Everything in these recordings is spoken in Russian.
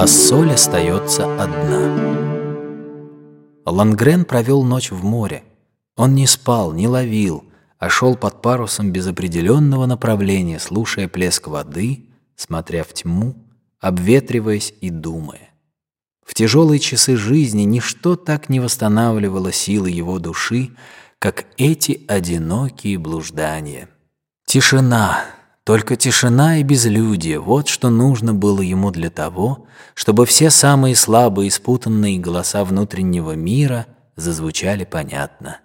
а соль остается одна. Лангрен провел ночь в море. Он не спал, не ловил, а шел под парусом без определенного направления, слушая плеск воды, смотря в тьму, обветриваясь и думая. В тяжелые часы жизни ничто так не восстанавливало силы его души, как эти одинокие блуждания. Тишина, только тишина и безлюдие — вот что нужно было ему для того, чтобы все самые слабые и спутанные голоса внутреннего мира зазвучали понятно.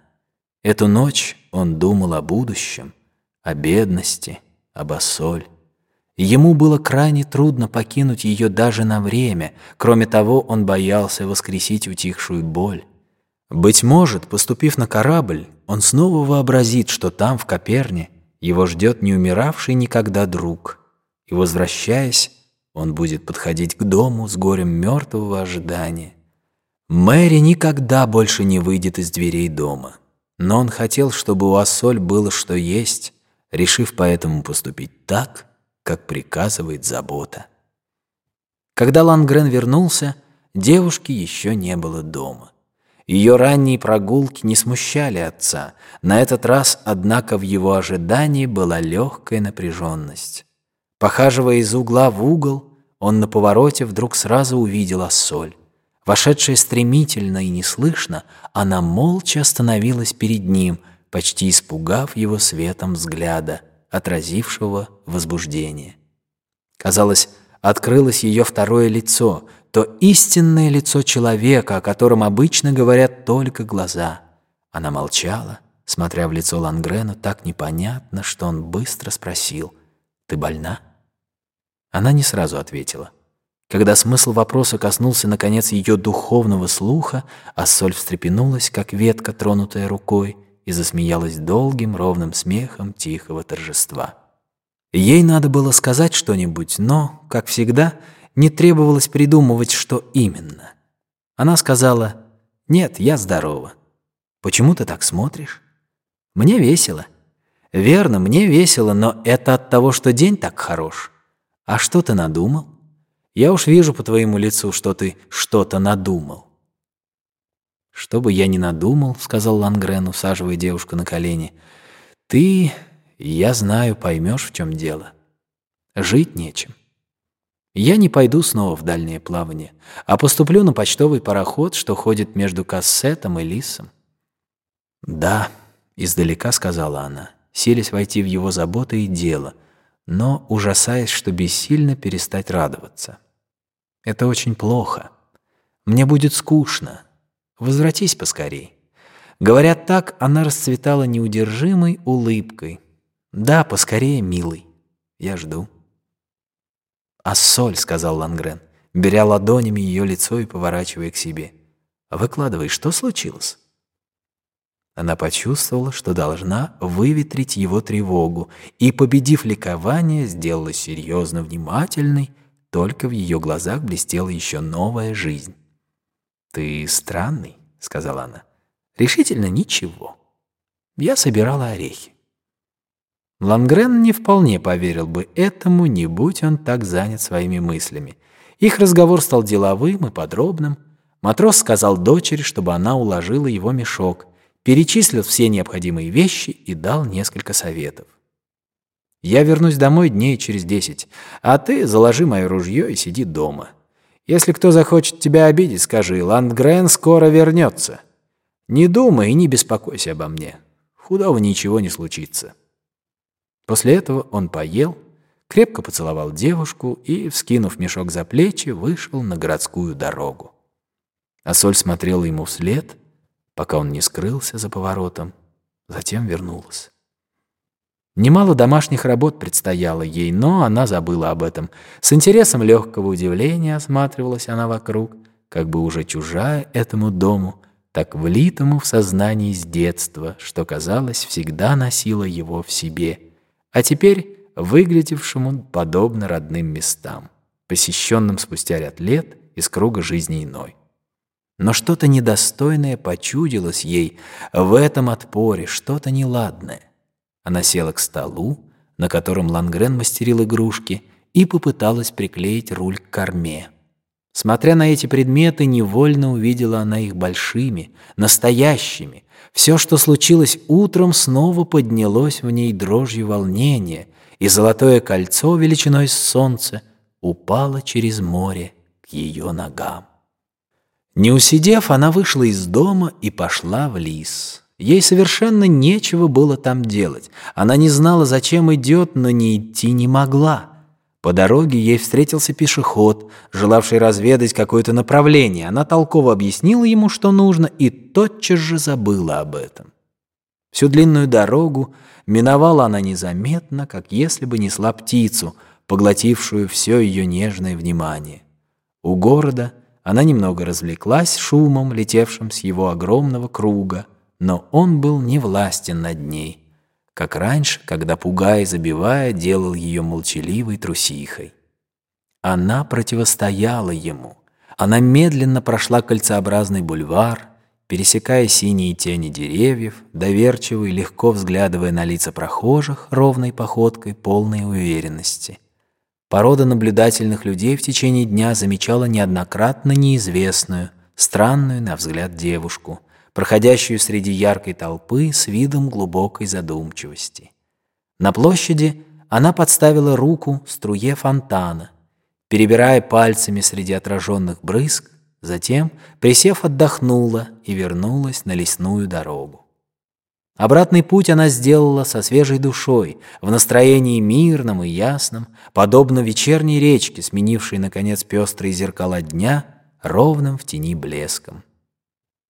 Эту ночь он думал о будущем, о бедности, об осоль. Ему было крайне трудно покинуть ее даже на время, кроме того, он боялся воскресить утихшую боль. Быть может, поступив на корабль, он снова вообразит, что там, в Коперне, его ждет не умиравший никогда друг, и, возвращаясь, он будет подходить к дому с горем мертвого ожидания. Мэри никогда больше не выйдет из дверей дома, но он хотел, чтобы у Ассоль было что есть, решив поэтому поступить так, как приказывает забота. Когда Лангрен вернулся, девушки еще не было дома. Ее ранние прогулки не смущали отца. На этот раз, однако, в его ожидании была легкая напряженность. Похаживая из угла в угол, он на повороте вдруг сразу увидел Ассоль. Вошедшая стремительно и неслышно, она молча остановилась перед ним, почти испугав его светом взгляда — отразившего возбуждение. Казалось, открылось ее второе лицо, то истинное лицо человека, о котором обычно говорят только глаза. Она молчала, смотря в лицо Лангрену так непонятно, что он быстро спросил «Ты больна?» Она не сразу ответила. Когда смысл вопроса коснулся, наконец, ее духовного слуха, а соль встрепенулась, как ветка, тронутая рукой, и засмеялась долгим ровным смехом тихого торжества. Ей надо было сказать что-нибудь, но, как всегда, не требовалось придумывать, что именно. Она сказала «Нет, я здорова». «Почему ты так смотришь?» «Мне весело». «Верно, мне весело, но это от того, что день так хорош». «А что ты надумал?» «Я уж вижу по твоему лицу, что ты что-то надумал». «Что бы я ни надумал», — сказал Лангрен, усаживая девушку на колени, — «ты, я знаю, поймешь, в чем дело. Жить нечем. Я не пойду снова в дальнее плавание, а поступлю на почтовый пароход, что ходит между Кассетом и Лисом». «Да», — издалека сказала она, селись войти в его заботы и дело, но ужасаясь, что бессильно перестать радоваться. «Это очень плохо. Мне будет скучно, Возвратись поскорей». Говорят так, она расцветала неудержимой улыбкой. «Да, поскорее, милый. Я жду». «А соль», — сказал Лангрен, беря ладонями ее лицо и поворачивая к себе. «Выкладывай, что случилось?» Она почувствовала, что должна выветрить его тревогу, и, победив ликование, сделала серьезно внимательной, только в ее глазах блестела еще новая жизнь. «Ты странный», — сказала она. «Решительно ничего. Я собирала орехи». Лангрен не вполне поверил бы этому, не будь он так занят своими мыслями. Их разговор стал деловым и подробным. Матрос сказал дочери, чтобы она уложила его мешок, перечислил все необходимые вещи и дал несколько советов. «Я вернусь домой дней через десять, а ты заложи мое ружье и сиди дома. Если кто захочет тебя обидеть, скажи, Ландгрен скоро вернется. Не думай и не беспокойся обо мне. Худого ничего не случится». После этого он поел, крепко поцеловал девушку и, вскинув мешок за плечи, вышел на городскую дорогу. А Соль смотрела ему вслед, пока он не скрылся за поворотом, затем вернулась. Немало домашних работ предстояло ей, но она забыла об этом. С интересом легкого удивления осматривалась она вокруг, как бы уже чужая этому дому, так влитому в сознании с детства, что, казалось, всегда носила его в себе, а теперь выглядевшему подобно родным местам, посещенным спустя ряд лет из круга жизни иной. Но что-то недостойное почудилось ей в этом отпоре, что-то неладное. Она села к столу, на котором Лангрен мастерил игрушки, и попыталась приклеить руль к корме. Смотря на эти предметы, невольно увидела она их большими, настоящими. Все, что случилось утром, снова поднялось в ней дрожью волнения, и золотое кольцо величиной с солнце упало через море к ее ногам. Не усидев, она вышла из дома и пошла в лис. Ей совершенно нечего было там делать. Она не знала, зачем идет, но не идти не могла. По дороге ей встретился пешеход, желавший разведать какое-то направление. Она толково объяснила ему, что нужно, и тотчас же забыла об этом. Всю длинную дорогу миновала она незаметно, как если бы несла птицу, поглотившую все ее нежное внимание. У города она немного развлеклась шумом, летевшим с его огромного круга, но он был не властен над ней как раньше, когда, пугая и забивая, делал ее молчаливой трусихой. Она противостояла ему. Она медленно прошла кольцеобразный бульвар, пересекая синие тени деревьев, доверчиво и легко взглядывая на лица прохожих ровной походкой, полной уверенности. Порода наблюдательных людей в течение дня замечала неоднократно неизвестную, странную, на взгляд, девушку — проходящую среди яркой толпы с видом глубокой задумчивости. На площади она подставила руку струе фонтана, перебирая пальцами среди отраженных брызг, затем, присев, отдохнула и вернулась на лесную дорогу. Обратный путь она сделала со свежей душой, в настроении мирном и ясном, подобно вечерней речке, сменившей, наконец, пестрые зеркала дня, ровным в тени блеском.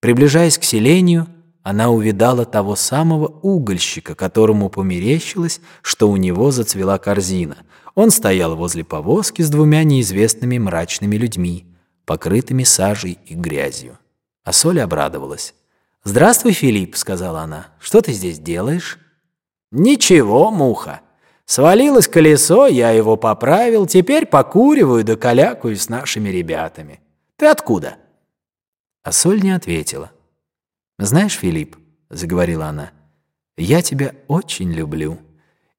Приближаясь к селению, она увидала того самого угольщика, которому померещилось, что у него зацвела корзина. Он стоял возле повозки с двумя неизвестными мрачными людьми, покрытыми сажей и грязью. А Соля обрадовалась. «Здравствуй, Филипп», — сказала она. «Что ты здесь делаешь?» «Ничего, муха. Свалилось колесо, я его поправил, теперь покуриваю да калякаю с нашими ребятами. Ты откуда?» А Соль не ответила. «Знаешь, Филипп», — заговорила она, — «я тебя очень люблю,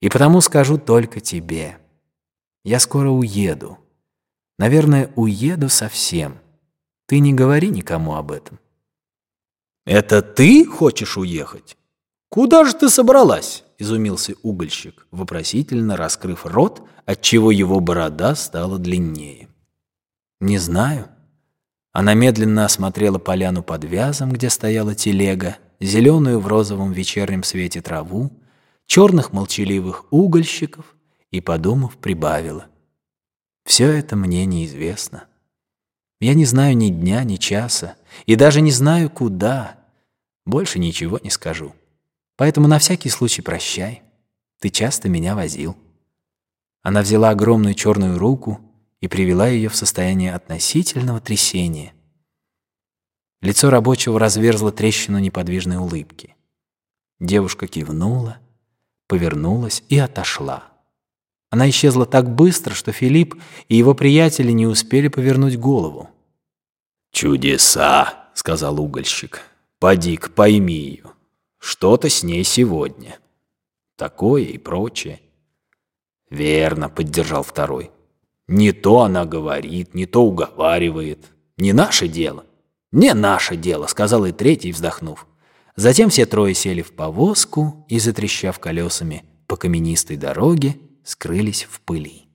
и потому скажу только тебе. Я скоро уеду. Наверное, уеду совсем. Ты не говори никому об этом». «Это ты хочешь уехать? Куда же ты собралась?» — изумился угольщик, вопросительно раскрыв рот, отчего его борода стала длиннее. «Не знаю», она медленно осмотрела поляну под вязом, где стояла телега, зеленую в розовом вечернем свете траву, черных молчаливых угольщиков и, подумав, прибавила. «Все это мне неизвестно. Я не знаю ни дня, ни часа, и даже не знаю, куда. Больше ничего не скажу. Поэтому на всякий случай прощай. Ты часто меня возил». Она взяла огромную черную руку и привела ее в состояние относительного трясения. Лицо рабочего разверзло трещину неподвижной улыбки. Девушка кивнула, повернулась и отошла. Она исчезла так быстро, что Филипп и его приятели не успели повернуть голову. «Чудеса!» — сказал угольщик. «Поди-ка пойми ее. Что-то с ней сегодня. Такое и прочее». «Верно», — поддержал второй. Не то она говорит, не то уговаривает. Не наше дело. Не наше дело, сказал и третий, вздохнув. Затем все трое сели в повозку и, затрещав колесами по каменистой дороге, скрылись в пыли.